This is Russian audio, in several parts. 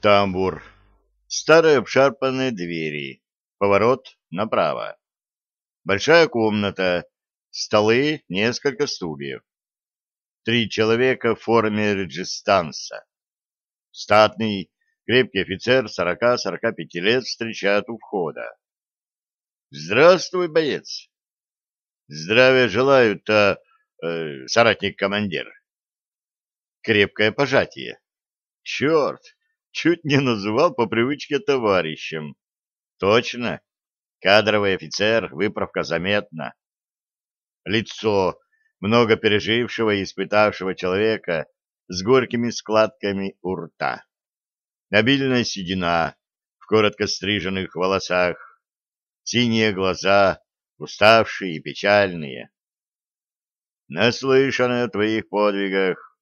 Тамбур. Старые обшарпанные двери. Поворот направо. Большая комната. Столы, несколько стульев. Три человека в форме реджистанса. Статный, крепкий офицер 40-45 лет встречает у входа. «Здравствуй, боец!» «Здравия желаю-то, э, соратник-командир!» Крепкое пожатие. «Черт! Чуть не называл по привычке товарищем. Точно. Кадровый офицер, выправка заметна. Лицо много пережившего и испытавшего человека с горькими складками у рта. Обильная седина в коротко стриженных волосах, синие глаза, уставшие и печальные. Наслышаны о твоих подвигах.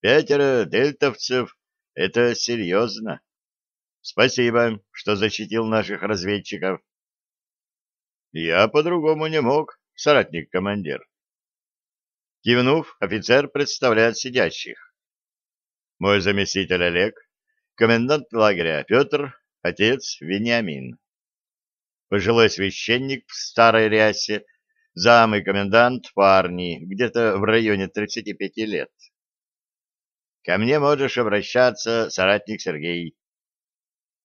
Пятеро дельтовцев это серьезно. Спасибо, что защитил наших разведчиков. Я по-другому не мог, соратник-командир. Кивнув, офицер представляет сидящих. Мой заместитель Олег, комендант лагеря Петр, отец Вениамин. Пожилой священник в старой рясе, зам и комендант парни, где-то в районе 35 лет. Ко мне можешь обращаться, соратник Сергей.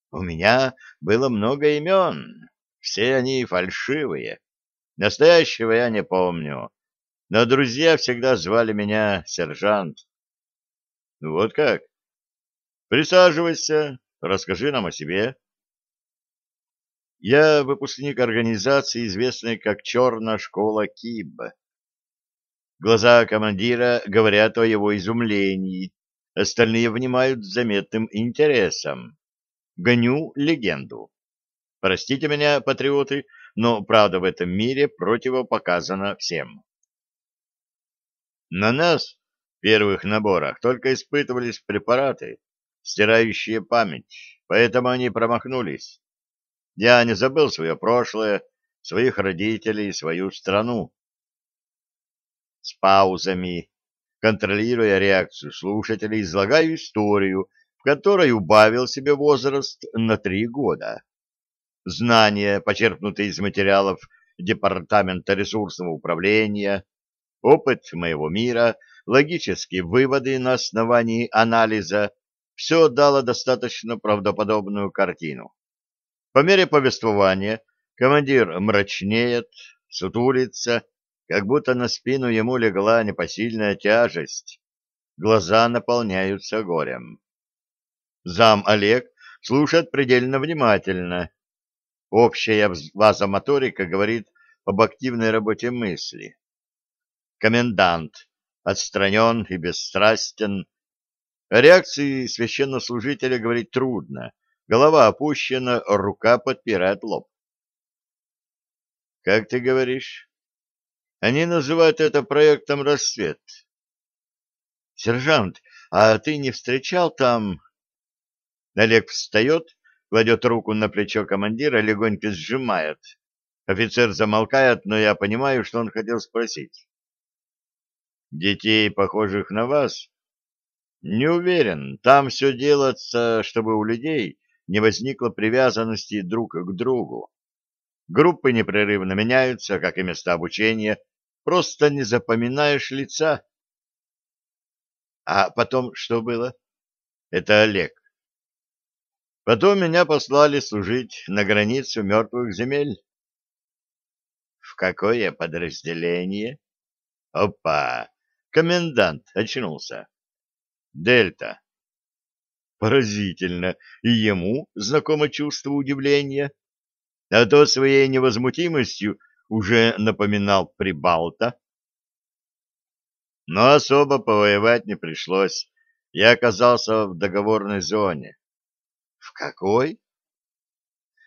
У меня было много имен, все они фальшивые. Настоящего я не помню, но друзья всегда звали меня сержант. Вот как? Присаживайся, расскажи нам о себе. Я выпускник организации, известной как Черная школа КИБ. Глаза командира говорят о его изумлении, Остальные внимают с заметным интересом. Гоню легенду. Простите меня, патриоты, но правда в этом мире противопоказана всем. На нас в первых наборах только испытывались препараты, стирающие память, поэтому они промахнулись. Я не забыл свое прошлое, своих родителей, свою страну. С паузами, контролируя реакцию слушателей, излагаю историю, в которой убавил себе возраст на три года. Знания, почерпнутые из материалов Департамента ресурсного управления, опыт моего мира, логические выводы на основании анализа — все дало достаточно правдоподобную картину. По мере повествования командир мрачнеет, сутулится, как будто на спину ему легла непосильная тяжесть. Глаза наполняются горем. Зам Олег слушает предельно внимательно. Общая вазомоторика говорит об активной работе мысли. Комендант отстранен и бесстрастен. О реакции священнослужителя говорить трудно. Голова опущена, рука подпирает лоб. — Как ты говоришь? Они называют это проектом «Рассвет». «Сержант, а ты не встречал там...» Олег встает, кладет руку на плечо командира, легонько сжимает. Офицер замолкает, но я понимаю, что он хотел спросить. «Детей, похожих на вас?» «Не уверен. Там все делается, чтобы у людей не возникло привязанности друг к другу. Группы непрерывно меняются, как и места обучения, просто не запоминаешь лица. А потом что было? Это Олег. Потом меня послали служить на границу мертвых земель. В какое подразделение? Опа! Комендант очнулся. Дельта. Поразительно, и ему знакомо чувство удивления а то своей невозмутимостью уже напоминал Прибалта. Но особо повоевать не пришлось. Я оказался в договорной зоне. В какой?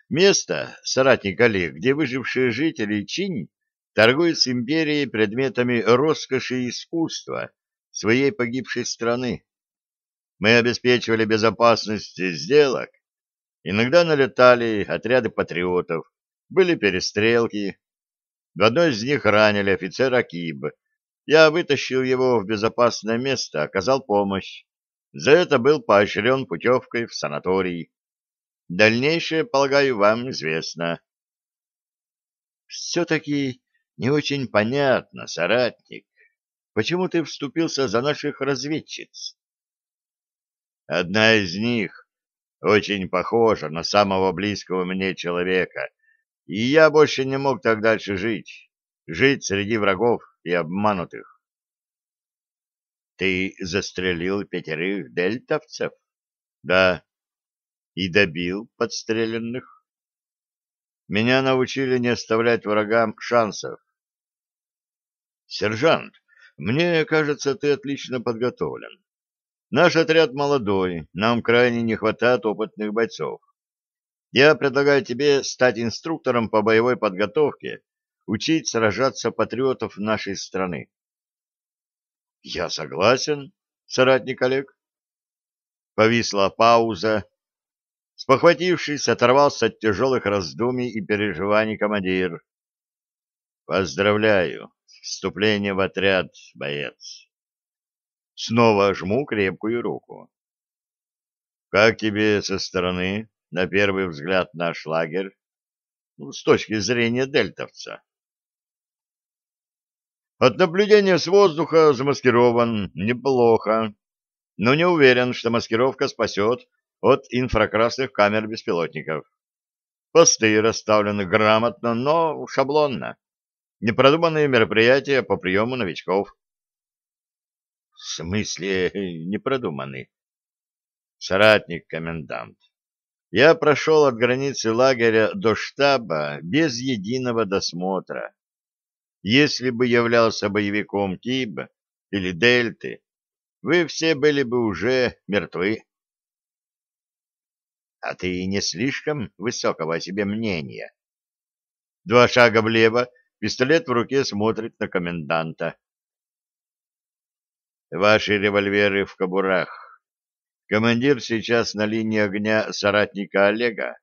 Место, соратник Олег, где выжившие жители Чинь торгуют с империей предметами роскоши и искусства своей погибшей страны. Мы обеспечивали безопасность сделок, Иногда налетали отряды патриотов, были перестрелки. В одной из них ранили офицера Киб. Я вытащил его в безопасное место, оказал помощь. За это был поощрен путевкой в санаторий. Дальнейшее, полагаю, вам известно. Все-таки не очень понятно, соратник, почему ты вступился за наших разведчиц? Одна из них очень похожа на самого близкого мне человека, и я больше не мог так дальше жить, жить среди врагов и обманутых. Ты застрелил пятерых дельтовцев? Да. И добил подстреленных? Меня научили не оставлять врагам шансов. Сержант, мне кажется, ты отлично подготовлен. Наш отряд молодой, нам крайне не хватает опытных бойцов. Я предлагаю тебе стать инструктором по боевой подготовке, учить сражаться патриотов нашей страны. Я согласен, соратник Олег. Повисла пауза. Спохватившись, оторвался от тяжелых раздумий и переживаний командир. Поздравляю, вступление в отряд, боец. Снова жму крепкую руку. Как тебе со стороны, на первый взгляд, наш лагерь? Ну, с точки зрения дельтовца. От наблюдения с воздуха замаскирован неплохо, но не уверен, что маскировка спасет от инфракрасных камер беспилотников. Посты расставлены грамотно, но шаблонно. Непродуманные мероприятия по приему новичков. В смысле непродуманный? Соратник-комендант. Я прошел от границы лагеря до штаба без единого досмотра. Если бы являлся боевиком Киба или Дельты, вы все были бы уже мертвы. А ты не слишком высокого о себе мнения. Два шага влево, пистолет в руке смотрит на коменданта. Ваши револьверы в кобурах. Командир сейчас на линии огня соратника Олега.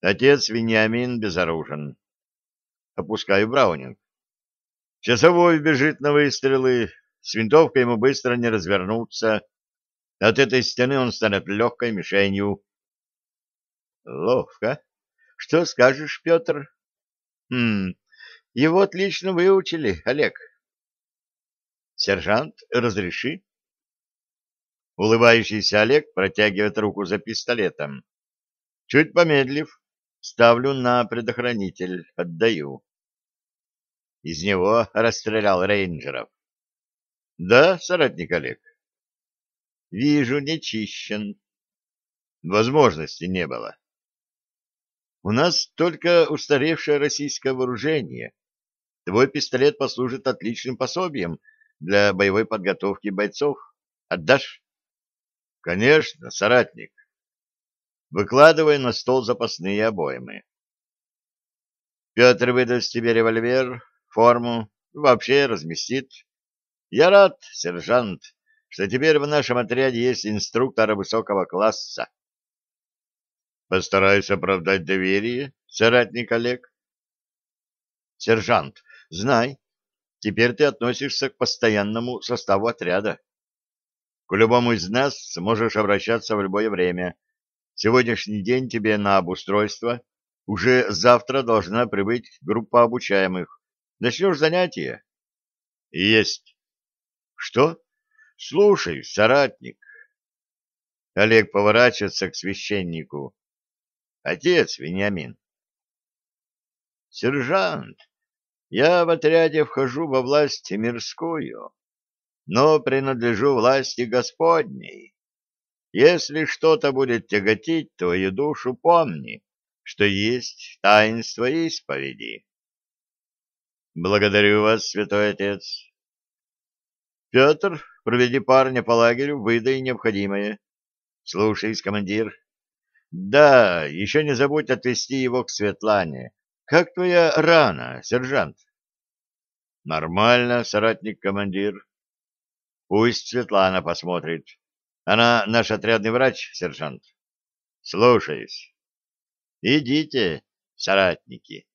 Отец Вениамин безоружен. Опускаю браунинг. Часовой бежит на выстрелы, с винтовкой ему быстро не развернуться. От этой стены он станет легкой мишенью. Ловко. Что скажешь, Петр? Хм, его отлично выучили, Олег. Сержант, разреши. Улыбающийся Олег протягивает руку за пистолетом. Чуть помедлив, ставлю на предохранитель, отдаю. Из него расстрелял рейнджеров. Да, соратник Олег? Вижу, не чищен. Возможности не было. У нас только устаревшее российское вооружение. Твой пистолет послужит отличным пособием для боевой подготовки бойцов. Отдашь? Конечно, соратник. Выкладывай на стол запасные обоймы. Петр выдаст тебе револьвер, форму, вообще разместит. Я рад, сержант, что теперь в нашем отряде есть инструктор высокого класса. Постараюсь оправдать доверие, соратник Олег. Сержант, знай, теперь ты относишься к постоянному составу отряда. К любому из нас сможешь обращаться в любое время. Сегодняшний день тебе на обустройство. Уже завтра должна прибыть группа обучаемых. Начнешь занятие? Есть. Что? Слушай, соратник. Олег поворачивается к священнику. Отец Вениамин. Сержант, я в отряде вхожу во власть мирскую, но принадлежу власти Господней. Если что-то будет тяготить твою душу, помни, что есть таинство исповеди. Благодарю вас, святой отец. Петр, проведи парня по лагерю, выдай необходимое. Слушай, командир. Да, еще не забудь отвезти его к Светлане. Как твоя рана, сержант? Нормально, соратник-командир. Пусть Светлана посмотрит. Она наш отрядный врач, сержант. Слушаюсь. Идите, соратники.